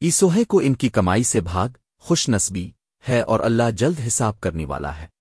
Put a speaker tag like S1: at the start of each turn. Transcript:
S1: ایسوہے کو ان کی کمائی سے بھاگ، خوش نصبی ہے اور اللہ جلد حساب کرنے والا ہے۔